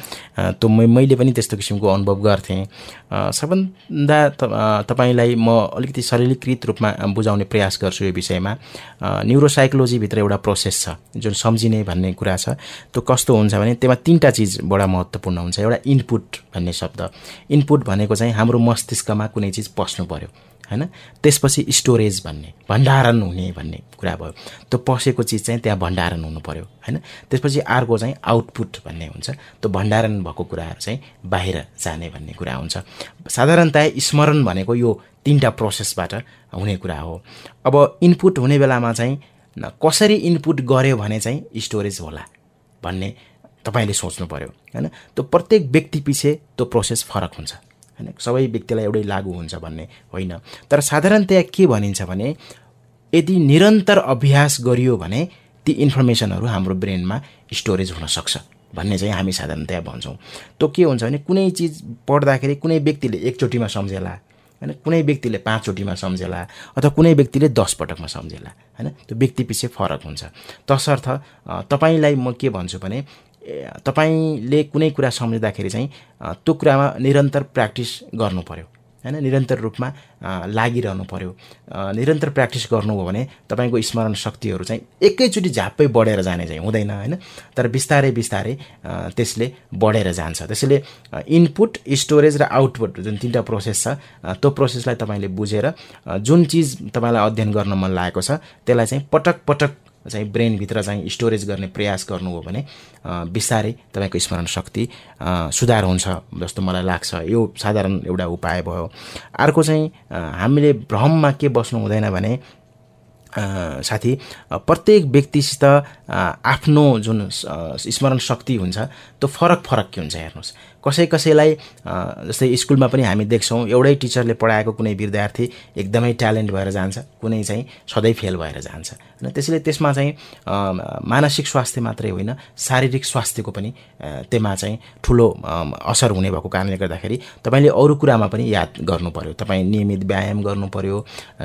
त्यो मैले पनि त्यस्तो किसिमको अनुभव गर्थेँ। सबभन्दा तपाईँलाई म अलिकति सरलीकृत रूपमा बुझाउने प्रयास गर्छु यो विषयमा। न्युरोसाइकोलोजीभित्र एउटा प्रोसेस छ जुन सम्झिने भन्ने कुरा छ। त्यो कस्तो हुन्छ भने त्यसमा तिनवटा चिज बडा महत्त्वपूर्ण हुन्छ। एउटा इनपुट भन्ने शब्द। इनपुट भनेको चाहिँ हाम्रो मस्तिष्कमा कुनै चिज पस्नु पऱ्यो होइन? त्यसपछि स्टोरेज भन्ने भण्डारण हुने भन्ने कुरा भयो। त्यो पसेको चिज चाहिँ त्यहाँ भण्डारण हुनु पऱ्यो होइन? त्यसपछि अर्को चाहिँ आउटपुट भन्ने हुन्छ। त्यो भण्डारण भएको कुराहरू चाहिँ बाहिर जाने भन्ने कुरा हुन्छ। साधारणतया स्मरण भनेको यो तिनवटा प्रोसेसबाट हुने कुरा हो। अब इनपुट हुने बेलामा चाहिँ कसरी इनपुट गऱ्यो भने चाहिँ स्टोरेज होला भन्ने तपाईँले सोच्नु पऱ्यो होइन? त्यो प्रत्येक व्यक्ति पछि त्यो प्रोसेस फरक हुन्छ होइन? सबै व्यक्तिलाई एउटै लागु हुन्छ भन्ने होइन। तर साधारणतया के भनिन्छ भने यदि निरन्तर अभ्यास गरियो भने ती इन्फर्मेसनहरू हाम्रो ब्रेनमा स्टोरेज हुनसक्छ भन्ने चाहिँ हामी साधारणतया भन्छौँ। त्यो के हुन्छ भने कुनै चिज पढ्दाखेरि कुनै व्यक्तिले एकचोटिमा सम्झेला होइन? कुनै व्यक्तिले पाँचचोटिमा सम्झेला अथवा कुनै व्यक्तिले दस पटकमा सम्झेला होइन? त्यो व्यक्ति पछि फरक हुन्छ। तसर्थ तपाईँलाई म के भन्छु भने तपाईँले कुनै कुरा सम्झिँदाखेरि चाहिँ त्यो कुरामा निरन्तर प्र्याक्टिस गर्नु पऱ्यो होइन? निरन्तर रूपमा लागिरहनु पऱ्यो निरन्तर प्र्याक्टिस गर्नुभयो भने तपाईँको स्मरण शक्तिहरू चाहिँ एकैचोटि झाप्पै बढेर जाने चाहिँ हुँदैन होइन? तर बिस्तारै बिस्तारै त्यसले बढेर जान्छ। त्यसैले इनपुट स्टोरेज र आउटपुट जुन तिनवटा प्रोसेस छ त्यो प्रोसेसलाई तपाईँले बुझेर जुन चिज तपाईँलाई अध्ययन गर्न मन लागेको छ त्यसलाई चाहिँ पटक पटक चाहिँ ब्रेनभित्र चाहिँ स्टोरेज गर्ने प्रयास गर्नुभयो भने बिस्तारै तपाईँको स्मरण शक्ति सुधार हुन्छ जस्तो मलाई लाग्छ। यो साधारण एउटा उपाय भयो। अर्को चाहिँ हामीले भ्रममा के बस्नु हुँदैन भने साथी प्रत्येक व्यक्तिसित आफ्नो जुन स्मरण शक्ति हुन्छ त्यो फरक फरक के हुन्छ हेर्नुहोस्। कसै कसैलाई जस्तै स्कुलमा पनि हामी देख्छौँ एउटै टिचरले पढाएको कुनै विद्यार्थी एकदमै ट्यालेन्ट भएर जान्छ कुनै चाहिँ सधैँ फेल भएर जान्छ। होइन त्यसैले त्यसमा चाहिँ मानसिक स्वास्थ्य मात्रै होइन शारीरिक स्वास्थ्यको पनि त्यसमा चाहिँ ठुलो असर हुने भएको कारणले गर्दाखेरि तपाईँले अरू कुरामा पनि याद गर्नु पऱ्यो तपाईँ नियमित व्यायाम गर्नु पऱ्यो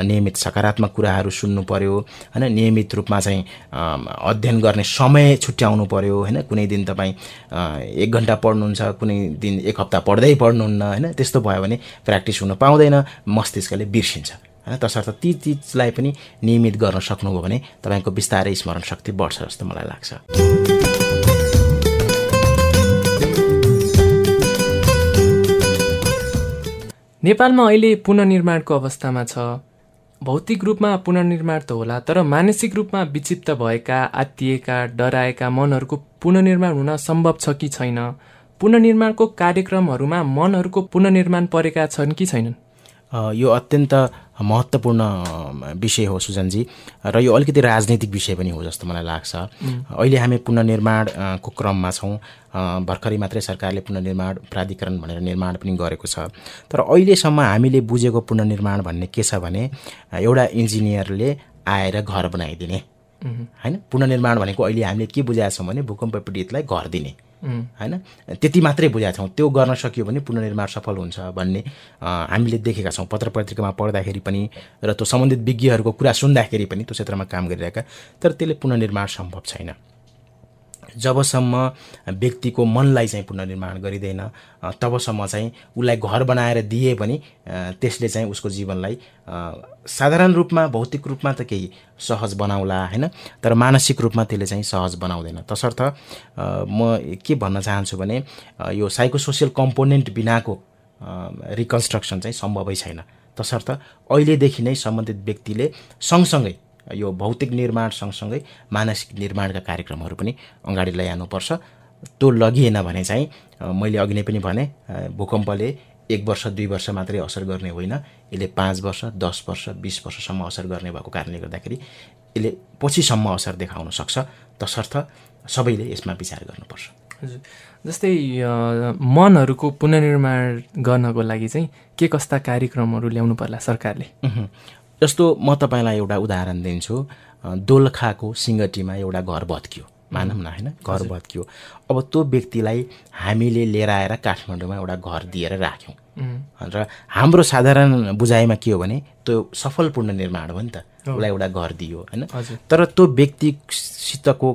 नियमित सकारात्मक कुराहरू सुन्नु पऱ्यो होइन नियमित रूपमा चाहिँ अध्ययन गर्ने समय छुट्याउनु पऱ्यो होइन कुनै दिन तपाईँ एक घन्टा पढ्नुहुन्छ कुनै दिन एक हप्ता पढ्दै पढ्नुहुन्न होइन? त्यस्तो भयो भने प्र्याक्टिस हुन पाउँदैन मस्तिष्कले बिर्सिन्छ। होइन? तसर्थ ती चिजलाई पनि नियमित गर्न सक्नुभयो भने तपाईँको बिस्तारै स्मरण शक्ति बढ्छ जस्तो मलाई लाग्छ। नेपालमा अहिले पुननिर्माणको अवस्थामा छ। भौतिक रूपमा पुननिर्माण त होला तर मानसिक रूपमा विक्षिप्त भएका आत्तिएका डराएका मनहरूको पुननिर्माण हुन सम्भव छ कि छैन? पुननिर्माणको कार्यक्रमहरूमा मनहरूको पुननिर्माण परेका छन् कि छैनन्? यो अत्यन्त महत्त्वपूर्ण विषय हो सुजनजी र यो अलिकति राजनैतिक विषय पनि हो जस्तो मलाई लाग्छ। अहिले हामी पुननिर्माणको क्रममा छौँ। भर्खरै मात्रै सरकारले पुननिर्माण प्राधिकरण भनेर निर्माण पनि गरेको छ। तर अहिलेसम्म हामीले बुझेको पुननिर्माण भन्ने के छ भने एउटा इन्जिनियरले आएर घर बनाइदिने। होइन? पुननिर्माण भनेको अहिले हामीले के बुझाएको छौँ भने भूकम्प पीडितलाई घर दिने। होइन? त्यति मात्रै बुझाएको छौँ। त्यो गर्न सकियो भने पुनर्निर्माण सफल हुन्छ भन्ने हामीले देखेका छौँ। पत्र पत्रिकामा पढ्दाखेरि पनि र त्यो सम्बन्धित विज्ञहरूको कुरा सुन्दाखेरि पनि त्यो क्षेत्रमा काम गरिरहेका। तर त्यसले पुनर्निर्माण सम्भव छैन। जबसम्म व्यक्तिको मनलाई चाहिँ पुनर्निर्माण गरिँदैन तबसम्म चाहिँ उसलाई घर बनाएर दिए पनि त्यसले चाहिँ उसको जीवनलाई साधारण रूपमा भौतिक रूपमा त केही सहज बनाउला होइन? तर मानसिक रूपमा त्यसले चाहिँ सहज बनाउँदैन। तसर्थ म के भन्न चाहन्छु भने यो साइको सोसियल कम्पोनेन्ट बिनाको रिकन्स्ट्रक्सन चाहिँ सम्भवै छैन। तसर्थ अहिलेदेखि नै सम्बन्धित व्यक्तिले सँगसँगै यो भौतिक निर्माण सँगसँगै मानसिक निर्माणका कार्यक्रमहरू पनि अगाडि लैजानुपर्छ त्यो लगिएन भने चाहिँ मैले अघि नै पनि भने भूकम्पले एक वर्ष दुई वर्ष मात्रै असर गर्ने होइन। यसले पाँच वर्ष दस वर्ष बिस वर्षसम्म असर गर्ने भएको कारणले गर्दाखेरि यसले पछिसम्म असर देखाउन सक्छ। तसर्थ सबैले यसमा विचार गर्नुपर्छ। हजुर। जस्तै मनहरूको पुनर्निर्माण गर्नको लागि चाहिँ के कस्ता कार्यक्रमहरू ल्याउनु पर्ला सरकारले? जस्तो म तपाईँलाई एउटा उदाहरण दिन्छु दोलखाको सिङ्गटीमा एउटा घर भत्कियो। मानौँ न होइन? घर भत्कियो। अब त्यो व्यक्तिलाई हामीले लिएर आएर काठमाडौँमा एउटा घर दिएर राख्यौँ। र हाम्रो साधारण बुझाइमा के हो भने त्यो सफल पूर्ण निर्माण हो नि त। उसलाई एउटा घर दियो होइन? तर त्यो व्यक्तिसितको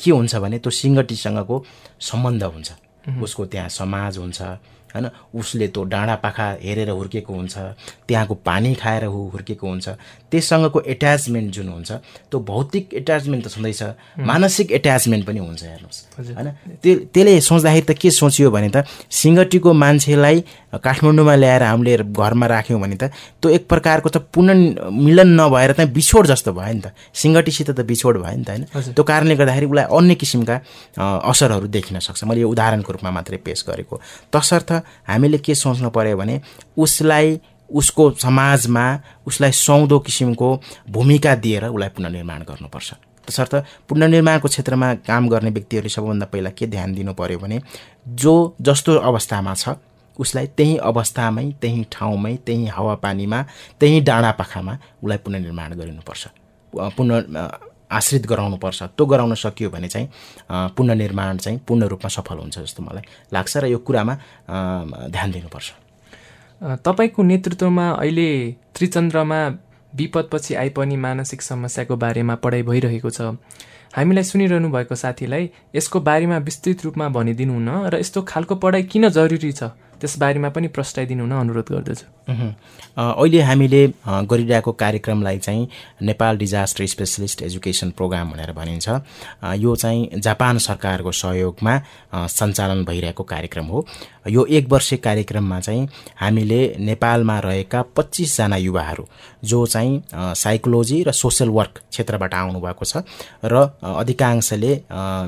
के हुन्छ भने त्यो सिङ्गटीसँगको सम्बन्ध हुन्छ। उसको त्यहाँ समाज हुन्छ। होइन उसले त्यो डाँडा पाखा हेरेर हुर्केको हुन्छ। त्यहाँको पानी खाएर हु हुर्केको हुन्छ। त्यससँगको एट्याचमेन्ट जुन हुन्छ त्यो भौतिक एट्याचमेन्ट त छँदैछ मानसिक एट्याचमेन्ट पनि हुन्छ हेर्नुहोस्। होइन त्यो त्यसले सोच्दाखेरि त के सोचियो भने त सिङ्गटीको मान्छेलाई काठमाडौँमा ल्याएर हामीले घरमा राख्यौँ भने त त्यो एक प्रकारको त पुनः मिलन नभएर त बिछोड जस्तो भयो नि त। सिङ्गटीसित त बिछोड भयो नि त होइन त्यो कारणले गर्दाखेरि उसलाई अन्य किसिमका असरहरू देखिन सक्छ। मैले यो उदाहरणको रूपमा मात्रै पेस गरेको तसर्थ हामीले के सोच्नु पऱ्यो भने उसलाई उसको समाजमा उसलाई सुहाउँदो किसिमको भूमिका दिएर उसलाई पुनर्निर्माण गर्नुपर्छ। तसर्थ पुनर्निर्माणको क्षेत्रमा काम गर्ने व्यक्तिहरूले सबैभन्दा पहिला के ध्यान दिनु पऱ्यो भने जो जस्तो अवस्थामा छ उसलाई त्यही अवस्थामै त्यही ठाउँमै त्यही हावापानीमा त्यही डाँडा पाखामा उसलाई पुनर्निर्माण गरिनुपर्छ। पुनः आश्रित गराउनुपर्छ त्यो गराउन सकियो भने चाहिँ पुनर्निर्माण चाहिँ पूर्ण रूपमा सफल हुन्छ जस्तो मलाई लाग्छ र यो कुरामा ध्यान दिनुपर्छ। तपाईँको नेतृत्वमा अहिले त्रिचन्द्रमा विपदपछि आइपर्ने मानसिक समस्याको बारेमा पढाइ भइरहेको छ। हामीलाई सुनिरहनु भएको साथीलाई यसको बारेमा विस्तृत रूपमा भनिदिनु हुन र यस्तो खालको पढाइ किन जरुरी छ? त्यसबारेमा पनि प्रस्ताइदिनु हुन अनुरोध गर्दछु। अहिले हामीले गरिरहेको कार्यक्रमलाई चाहिँ Nepal disaster specialist education program भनेर भनिन्छ। यो चाहिँ जापान सरकारको सहयोगमा सञ्चालन भइरहेको कार्यक्रम हो। यो एक वर्ष कार्यक्रममा चाहिँ हामीले नेपालमा रहेका पच्चिसजना युवाहरू जो चाहिँ साइकोलोजी र सोसियल वर्क क्षेत्रबाट आउनुभएको छ र अधिकांशले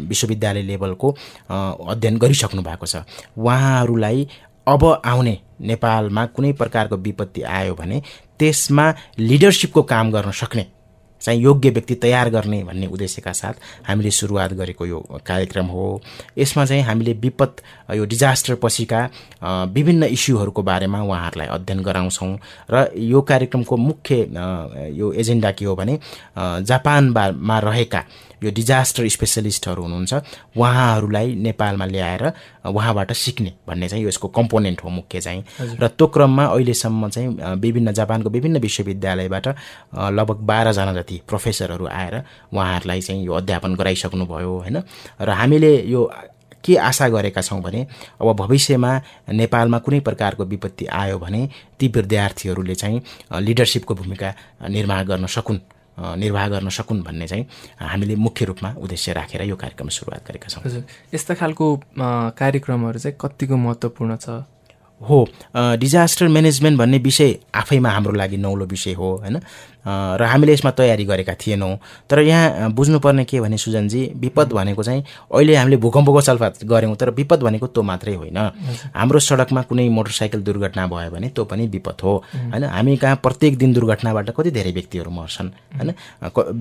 विश्वविद्यालय लेभलको अध्ययन गरिसक्नु भएको छ। उहाँहरूलाई अब आउने नेपालमा कुनै प्रकारको विपत्ति आयो भने त्यसमा लिडरसिपको काम गर्न सक्ने चाहिँ योग्य व्यक्ति तयार गर्ने भन्ने उद्देश्यका साथ हामीले सुरुवात गरेको यो कार्यक्रम हो। यसमा चाहिँ हामीले विपद यो डिजास्टर पछिका विभिन्न इस्युहरूको बारेमा उहाँहरूलाई अध्ययन गराउँछौँ र यो कार्यक्रमको मुख्य यो एजेन्डा के हो भने जापानमा रहेका यो डिजास्टर स्पेसलिस्टहरू हुनुहुन्छ उहाँहरूलाई नेपालमा ल्याएर उहाँबाट सिक्ने भन्ने चाहिँ यसको कम्पोनेन्ट हो मुख्य चाहिँ। र त्यो क्रममा अहिलेसम्म चाहिँ विभिन्न जापानको विभिन्न विश्वविद्यालयबाट लगभग बाह्रजना जति प्रोफेसरहरू आएर उहाँहरूलाई चाहिँ यो अध्यापन गराइसक्नुभयो होइन? र हामीले यो के आशा गरेका छौँ भने अब भविष्यमा नेपालमा कुनै प्रकारको विपत्ति आयो भने ती विद्यार्थीहरूले चाहिँ लिडरसिपको भूमिका निर्वाह गर्न सकुन्। निर्वाह गर्न सकुन् भन्ने चाहिँ हामीले मुख्य रूपमा उद्देश्य राखेर यो कार्यक्रम सुरुवात गरेका छौँ। हजुर। यस्ता खालको कार्यक्रमहरू चाहिँ कतिको महत्त्वपूर्ण छ? हो। डिजास्टर म्यानेजमेन्ट भन्ने विषय आफैमा हाम्रो लागि नौलो विषय हो होइन? र हामीले यसमा तयारी गरेका थिएनौँ। तर यहाँ बुझ्नुपर्ने के भने सुजनजी विपद भनेको चाहिँ अहिले हामीले भूकम्पको चलफात गऱ्यौँ तर विपद भनेको त्यो मात्रै होइन। हाम्रो सडकमा कुनै मोटरसाइकल दुर्घटना भयो भने त्यो पनि विपद हो। होइन हामी कहाँ प्रत्येक दिन दुर्घटनाबाट कति धेरै व्यक्तिहरू मर्छन्। होइन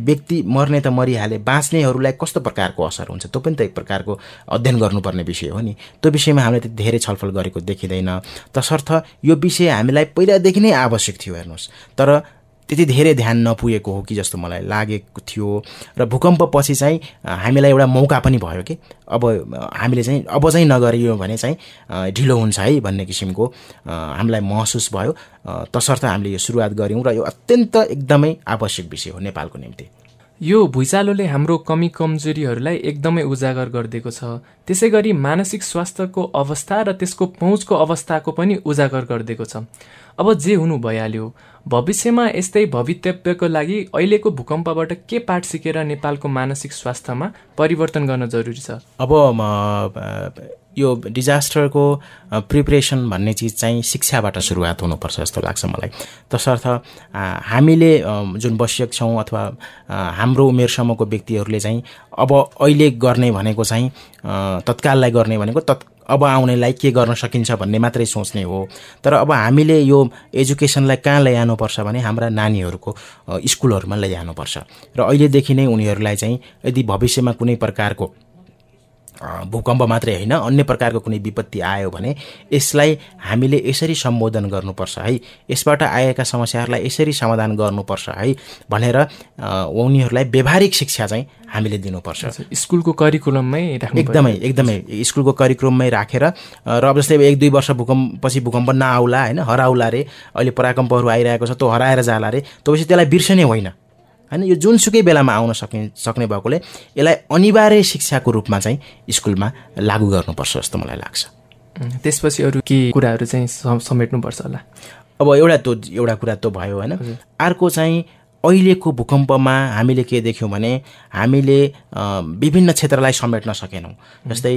व्यक्ति मर्ने त मरिहाले बाँच्नेहरूलाई कस्तो प्रकारको असर हुन्छ त्यो पनि त एक प्रकारको अध्ययन गर्नुपर्ने विषय हो नि। त्यो विषयमा हामीले त धेरै छलफल गरेको देखिँदैन। तसर्थ यो विषय हामीलाई पहिलादेखि नै आवश्यक थियो हेर्नुहोस्। तर त्यति धेरै ध्यान नपुगेको हो कि जस्तो मलाई लागेको थियो। र भूकम्पपछि चाहिँ हामीलाई एउटा मौका पनि भयो कि। अब हामीले चाहिँ अब चाहिँ नगरियो भने चाहिँ ढिलो हुन्छ है भन्ने किसिमको हामीलाई महसुस भयो। तसर्थ हामीले यो सुरुवात गऱ्यौँ र यो अत्यन्त एकदमै आवश्यक विषय हो नेपालको निम्ति। यो भुइँचालोले हाम्रो कमी कमजोरीहरूलाई एकदमै उजागर गरिदिएको छ। त्यसै गरी मानसिक स्वास्थ्यको अवस्था र त्यसको पहुँचको अवस्थाको पनि उजागर गरिदिएको छ। अब जे हुनु भइहाल्यो भविष्यमा यस्तै भवितव्यको लागि अहिलेको भूकम्पबाट के पाठ सिकेर नेपालको मानसिक स्वास्थ्यमा परिवर्तन गर्न जरुरी छ? अब यो डिजास्टरको प्रिपरेसन भन्ने चिज चाहिँ शिक्षाबाट सुरुवात हुनुपर्छ जस्तो लाग्छ मलाई। तसर्थ हामीले जुन बसिएको छौँ अथवा हाम्रो उमेरसम्मको व्यक्तिहरूले चाहिँ अब अहिले गर्ने भनेको चाहिँ तत्काललाई गर्ने भनेको तत् अब आउनेलाई के गर्न सकिन्छ भन्ने मात्रै सोच्ने हो। तर अब हामीले यो एजुकेसनलाई कहाँ लैजानुपर्छ भने हाम्रा नानीहरूको स्कुलहरूमा लैजानुपर्छ र अहिलेदेखि नै उनीहरूलाई चाहिँ यदि भविष्यमा कुनै प्रकारको भूकम्प मात्रै होइन अन्य प्रकारको कुनै विपत्ति आयो भने यसलाई हामीले यसरी सम्बोधन गर्नुपर्छ है। यसबाट आएका समस्याहरूलाई यसरी समाधान गर्नुपर्छ है भनेर उनीहरूलाई व्यवहारिक शिक्षा चाहिँ हामीले दिनुपर्छ। स्कुलको करिकुलममै एकदमै एकदमै स्कुलको करिकुलममै राखेर र अब जस्तै एक दुई वर्ष भूकम्प पछि भूकम्प नआउला होइन हराउला रे अहिले पराकम्पहरू आइरहेको छ त्यो हराएर जाला रे त्यो पछि त्यसलाई बिर्सने होइन। होइन यो जुनसुकै बेलामा आउन सक्ने सक्ने भएकोले यसलाई अनिवार्य शिक्षाको रूपमा चाहिँ स्कुलमा लागू गर्नुपर्छ जस्तो मलाई लाग्छ। त्यसपछि अरू के कुराहरू चाहिँ समेट्नुपर्छ होला? अब एउटा त्यो एउटा कुरा त्यो भयो होइन। अर्को चाहिँ अहिलेको भूकम्पमा हामीले के देख्यौँ भने हामीले विभिन्न क्षेत्रलाई समेट्न सकेनौँ। जस्तै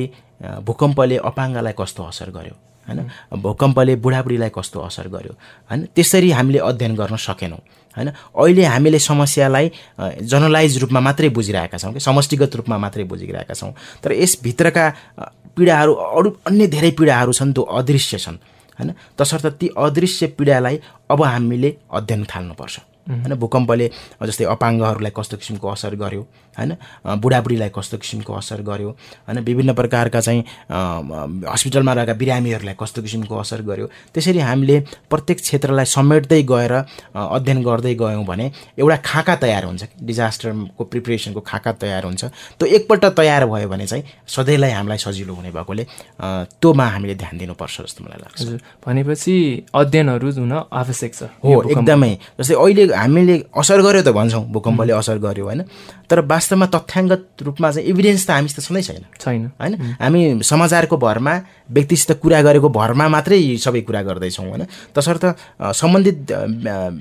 भूकम्पले अपाङ्गलाई कस्तो असर गर्यो होइन? भूकम्पले बुढाबुढीलाई कस्तो असर गर्यो होइन? त्यसरी हामीले अध्ययन गर्न सकेनौँ। होइन? अहिले हामीले समस्यालाई जनरलाइज रूपमा मात्रै बुझिरहेका छौँ कि समष्टिगत रूपमा मात्रै बुझिरहेका छौँ। तर यसभित्रका पीडाहरू अरू अन्य धेरै पीडाहरू छन् त्यो अदृश्य छन् होइन? तसर्थ ती अदृश्य पीडालाई अब हामीले अध्ययन थाल्नुपर्छ। होइन? भूकम्पले जस्तै अपाङ्गहरूलाई कस्तो किसिमको असर गर्यो होइन बुढाबुढीलाई कस्तो किसिमको असर गर्यो? होइन विभिन्न प्रकारका चाहिँ हस्पिटलमा रहेका बिरामीहरूलाई कस्तो किसिमको असर गर्यो? त्यसरी हामीले प्रत्येक क्षेत्रलाई समेट्दै गएर अध्ययन गर्दै गयौँ भने एउटा खाका तयार हुन्छ। डिजास्टरको प्रिपरेसनको खाका तयार हुन्छ। त्यो एकपल्ट तयार भयो भने चाहिँ सधैँलाई हामीलाई सजिलो हुने भएकोले त्योमा हामीले ध्यान दिनुपर्छ जस्तो मलाई लाग्छ। भनेपछि अध्ययनहरू हुन आवश्यक छ। हो एकदमै। जस्तै अहिले हामीले असर गर्यो त भन्छौँ भूकम्पले असर गर्यो होइन तर वास्तवमा तथ्याङ्गत रूपमा चाहिँ इभिडेन्स त हामीसित छँदै छैन। छैन। होइन? हामी समाचारको भरमा व्यक्तिसित कुरा गरेको भरमा मात्रै सबै कुरा गर्दैछौँ होइन? तसर्थ सम्बन्धित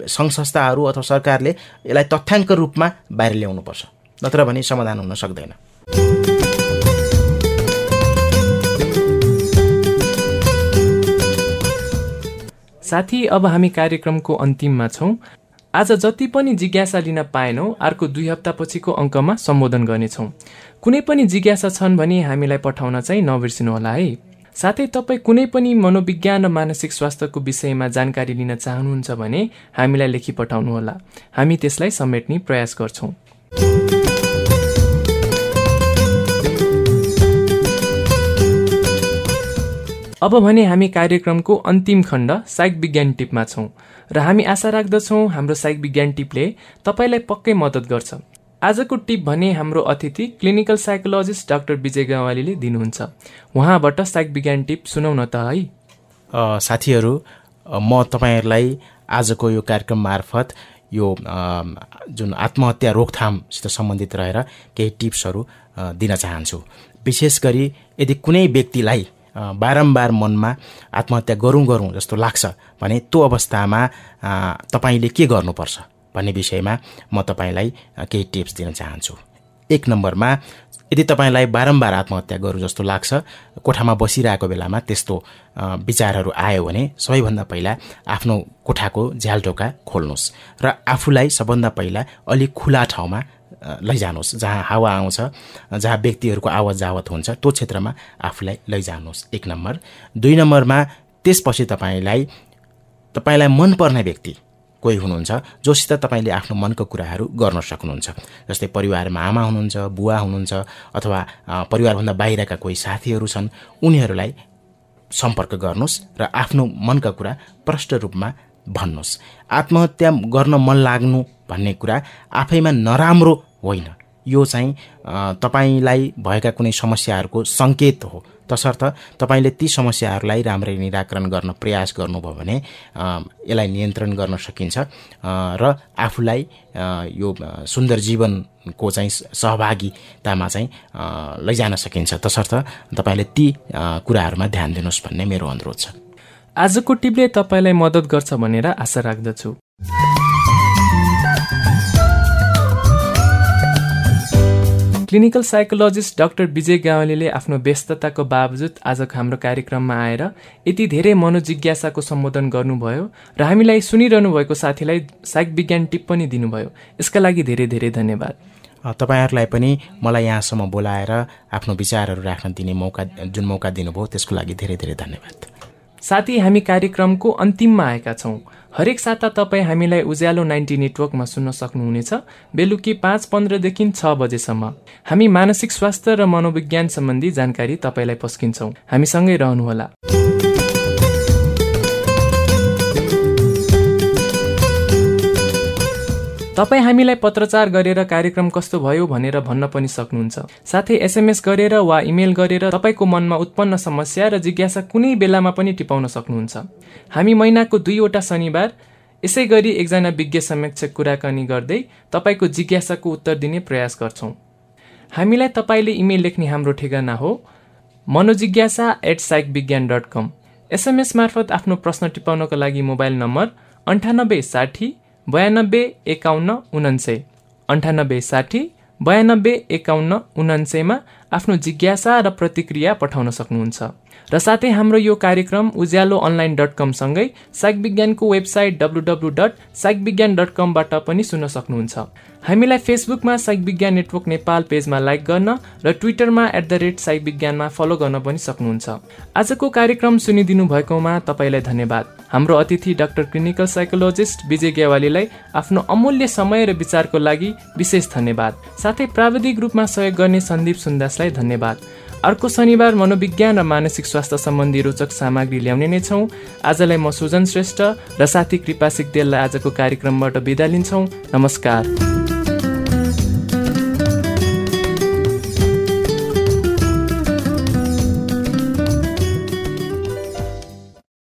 सङ्घ संस्थाहरू अथवा सरकारले यसलाई तथ्याङ्क रूपमा बाहिर ल्याउनुपर्छ। नत्र भने समाधान हुन सक्दैन। साथी अब हामी कार्यक्रमको अन्तिममा छौँ। आज जति पनि जिज्ञासा लिन पाएनौँ अर्को दुई हप्तापछिको अङ्कमा सम्बोधन गर्नेछौँ। कुनै पनि जिज्ञासा छन् भने हामीलाई पठाउन चाहिँ नबिर्सिनुहोला है। साथै तपाईँ कुनै पनि मनोविज्ञान र मानसिक स्वास्थ्यको विषयमा जानकारी लिन चाहनुहुन्छ भने हामीलाई लेखी पठाउनुहोला। हामी त्यसलाई समेट्ने प्रयास गर्छौँ। अब भने हामी कार्यक्रमको अन्तिम खण्ड साइक विज्ञान टिपमा छौँ। र हामी आशा राख्दछौँ हाम्रो साइक विज्ञान टिपले तपाईँलाई पक्कै मद्दत गर्छ। आजको टिप भने हाम्रो अतिथि क्लिनिकल साइकोलोजिस्ट डाक्टर विजय गवालीले दिनुहुन्छ। उहाँबाट साइक विज्ञान टिप सुनौ न त है। साथीहरू म तपाईँहरूलाई आजको यो कार्यक्रम मार्फत यो जुन आत्महत्या रोकथामसित सम्बन्धित रहेर केही टिप्सहरू दिन चाहन्छु। विशेष गरी यदि कुनै व्यक्तिलाई बारम्बार मनमा आत्महत्या गरौँ गरौँ जस्तो लाग्छ भने त्यो अवस्थामा तपाईँले के गर्नुपर्छ भन्ने विषयमा म तपाईँलाई केही टिप्स दिन चाहन्छु। एक नम्बरमा यदि तपाईँलाई बारम्बार आत्महत्या गरौँ जस्तो लाग्छ कोठामा बसिरहेको बेलामा त्यस्तो विचारहरू आयो भने सबैभन्दा पहिला आफ्नो कोठाको झ्यालटोका खोल्नुहोस् र आफूलाई सबभन्दा पहिला अलिक खुला ठाउँमा लैजानुहोस्। जहाँ हावा आउँछ जहाँ व्यक्तिहरूको आवत जावत हुन्छ त्यो क्षेत्रमा आफूलाई लैजानुहोस्। एक नम्बर। दुई नम्बरमा त्यसपछि तपाईँलाई तपाईँलाई मनपर्ने व्यक्ति कोही हुनुहुन्छ जोसित तपाईँले आफ्नो मनको कुराहरू गर्न सक्नुहुन्छ। जस्तै परिवारमा आमा हुनुहुन्छ बुवा हुनुहुन्छ अथवा परिवारभन्दा बाहिरका कोही साथीहरू छन् उनीहरूलाई सम्पर्क गर्नुहोस् र आफ्नो मनका कुरा प्रष्ट रूपमा भन्नुहोस्। आत्महत्या गर्न मन लाग्नु भन्ने कुरा आफैमा नराम्रो होइन। यो चाहिँ तपाईँलाई भएका कुनै समस्याहरूको सङ्केत हो। तसर्थ तपाईँले ती समस्याहरूलाई राम्ररी निराकरण गर्न प्रयास गर्नुभयो भने यसलाई नियन्त्रण गर्न सकिन्छ र आफूलाई यो सुन्दर जीवनको चाहिँ सहभागितामा चाहिँ लैजान सकिन्छ। तसर्थ तपाईँले ती कुराहरूमा ध्यान दिनुहोस् भन्ने मेरो अनुरोध छ। आजको टिपले तपाईँलाई मद्दत गर्छ भनेर आशा राख्दछु। क्लिनिकल साइकोलोजिस्ट डाक्टर विजय गाउँले आफ्नो व्यस्तताको बावजुद आजको हाम्रो कार्यक्रममा आएर यति धेरै मनोजिज्ञासाको सम्बोधन गर्नुभयो र हामीलाई सुनिरहनु भएको साथीलाई साइक विज्ञान टिप्पणी दिनुभयो। यसका लागि धेरै धेरै धन्यवाद। तपाईँहरूलाई पनि मलाई यहाँसम्म बोलाएर आफ्नो विचारहरू राख्न दिने मौका जुन मौका दिनुभयो त्यसको लागि धेरै धेरै धन्यवाद। साथी हामी कार्यक्रमको अन्तिममा आएका छौँ। हरेक साता तपाईँ हामीलाई उज्यालो नाइन्टी नेटवर्कमा सुन्न सक्नुहुनेछ। बेलुकी पाँच पन्ध्रदेखि छ बजेसम्म। हामी मानसिक स्वास्थ्य र मनोविज्ञान सम्बन्धी जानकारी तपाईँलाई पस्किन्छौँ। हामीसँगै रहनुहोला। तपाईँ हामीलाई पत्रचार गरेर कार्यक्रम कस्तो भयो भनेर भन्न पनि सक्नुहुन्छ। साथै एसएमएस गरेर वा इमेल गरेर तपाईँको मनमा उत्पन्न समस्या र जिज्ञासा कुनै बेलामा पनि टिपाउन सक्नुहुन्छ। हामी महिनाको दुईवटा शनिबार यसै गरी एकजना विज्ञ समक्ष कुराकानी गर्दै तपाईँको जिज्ञासाको उत्तर दिने प्रयास गर्छौँ। हामीलाई तपाईँले इमेल लेख्ने हाम्रो ठेगाना हो Manojigyasa at psych Vigyan dot com. SMS मार्फत आफ्नो प्रश्न टिपाउनको लागि मोबाइल नम्बर अन्ठानब्बे साठी बयानब्बे एकाउन्न उनान्सय। अन्ठानब्बे साठी बयानब्बे एकाउन्न उनान्सयमा आफ्नो जिज्ञासा र प्रतिक्रिया पठाउन सक्नुहुन्छ। र साथै हाम्रो यो कार्यक्रम उज्यालो अनलाइन डट कमसँगै साइक विज्ञानको website W W dot psych Vigyan dot कमबाट पनि सुन्न सक्नुहुन्छ। हामीलाई फेसबुकमा साइक विज्ञान नेटवर्क नेपाल पेजमा लाइक गर्न र ट्विटरमा एट द रेट साइक विज्ञानमा फलो गर्न पनि सक्नुहुन्छ। आजको कार्यक्रम सुनिदिनु भएकोमा तपाईँलाई धन्यवाद। हाम्रो अतिथि डाक्टर क्लिनिकल साइकोलोजिस्ट विजय गेवालीलाई आफ्नो अमूल्य समय र विचारको लागि विशेष धन्यवाद। साथै प्राविधिक रूपमा सहयोग गर्ने सन्दीप सुन्दासलाई धन्यवाद। अर्को शनिबार मनोविज्ञान र मानसिक स्वास्थ्य सम्बन्धी रोचक सामग्री ल्याउने नै छौँ। आजलाई म सुजन श्रेष्ठ र साथी कृपा सिक्देललाई आजको कार्यक्रमबाट बिदा लिन्छौँ। नमस्कार।